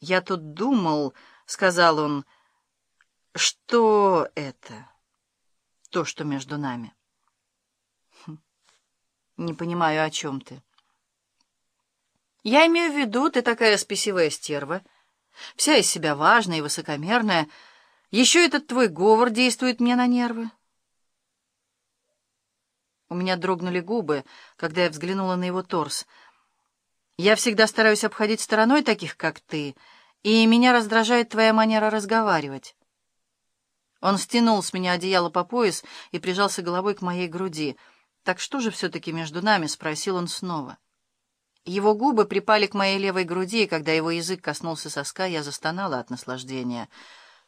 «Я тут думал», — сказал он, — «что это, то, что между нами?» хм, «Не понимаю, о чем ты». «Я имею в виду, ты такая спесивая стерва, вся из себя важная и высокомерная. Еще этот твой говор действует мне на нервы». У меня дрогнули губы, когда я взглянула на его торс — я всегда стараюсь обходить стороной таких, как ты, и меня раздражает твоя манера разговаривать. Он стянул с меня одеяло по пояс и прижался головой к моей груди. «Так что же все-таки между нами?» — спросил он снова. Его губы припали к моей левой груди, и когда его язык коснулся соска, я застонала от наслаждения.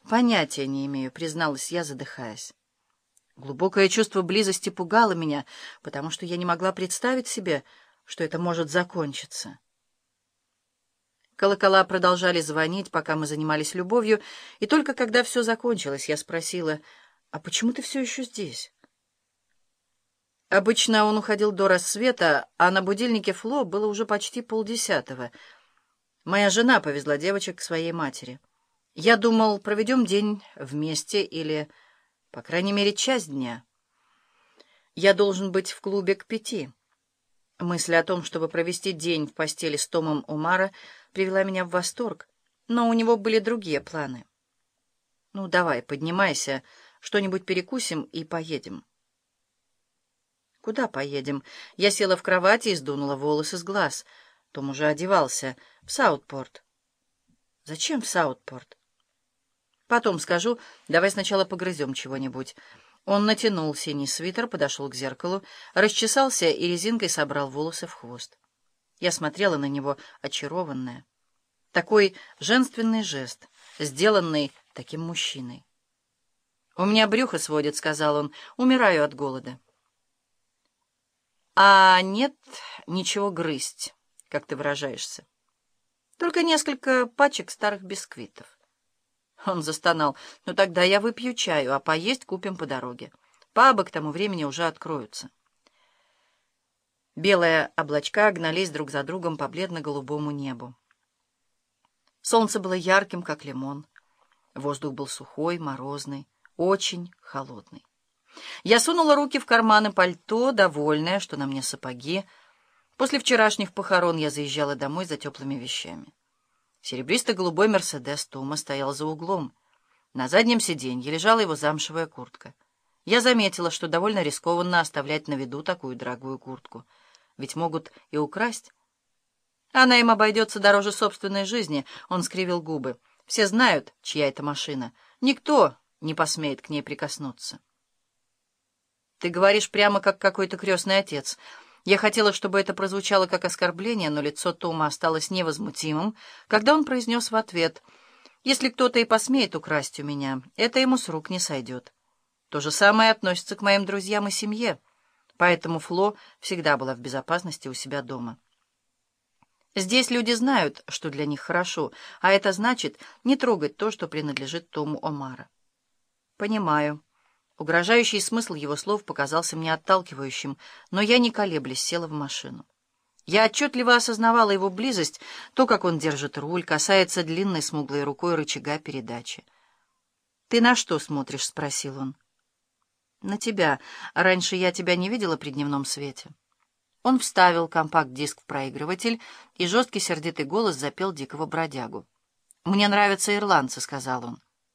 «Понятия не имею», — призналась я, задыхаясь. Глубокое чувство близости пугало меня, потому что я не могла представить себе, что это может закончиться. Колокола продолжали звонить, пока мы занимались любовью, и только когда все закончилось, я спросила, «А почему ты все еще здесь?» Обычно он уходил до рассвета, а на будильнике Фло было уже почти полдесятого. Моя жена повезла девочек к своей матери. Я думал, проведем день вместе или, по крайней мере, часть дня. Я должен быть в клубе к пяти. Мысль о том, чтобы провести день в постели с Томом Умара, привела меня в восторг, но у него были другие планы. «Ну, давай, поднимайся, что-нибудь перекусим и поедем». «Куда поедем?» Я села в кровати и сдунула волосы с глаз. Том уже одевался. «В Саутпорт». «Зачем в Саутпорт?» «Потом скажу. Давай сначала погрызем чего-нибудь». Он натянул синий свитер, подошел к зеркалу, расчесался и резинкой собрал волосы в хвост. Я смотрела на него, очарованная. Такой женственный жест, сделанный таким мужчиной. «У меня брюхо сводит», — сказал он, — «умираю от голода». «А нет ничего грызть, как ты выражаешься. Только несколько пачек старых бисквитов». Он застонал. «Ну тогда я выпью чаю, а поесть купим по дороге. Пабы к тому времени уже откроются». Белые облачка гнались друг за другом по бледно-голубому небу. Солнце было ярким, как лимон. Воздух был сухой, морозный, очень холодный. Я сунула руки в карманы пальто, довольная, что на мне сапоги. После вчерашних похорон я заезжала домой за теплыми вещами. Серебристо-голубой «Мерседес» Тома стоял за углом. На заднем сиденье лежала его замшевая куртка. Я заметила, что довольно рискованно оставлять на виду такую дорогую куртку. Ведь могут и украсть. Она им обойдется дороже собственной жизни, он скривил губы. Все знают, чья это машина. Никто не посмеет к ней прикоснуться. Ты говоришь прямо как какой-то крестный отец — я хотела, чтобы это прозвучало как оскорбление, но лицо Тома осталось невозмутимым, когда он произнес в ответ, «Если кто-то и посмеет украсть у меня, это ему с рук не сойдет». То же самое относится к моим друзьям и семье, поэтому Фло всегда была в безопасности у себя дома. Здесь люди знают, что для них хорошо, а это значит не трогать то, что принадлежит Тому Омара. «Понимаю». Угрожающий смысл его слов показался мне отталкивающим, но я, не колеблясь, села в машину. Я отчетливо осознавала его близость, то, как он держит руль, касается длинной смуглой рукой рычага передачи. «Ты на что смотришь?» — спросил он. «На тебя. Раньше я тебя не видела при дневном свете». Он вставил компакт-диск в проигрыватель, и жесткий сердитый голос запел дикого бродягу. «Мне нравятся ирландцы», — сказал он.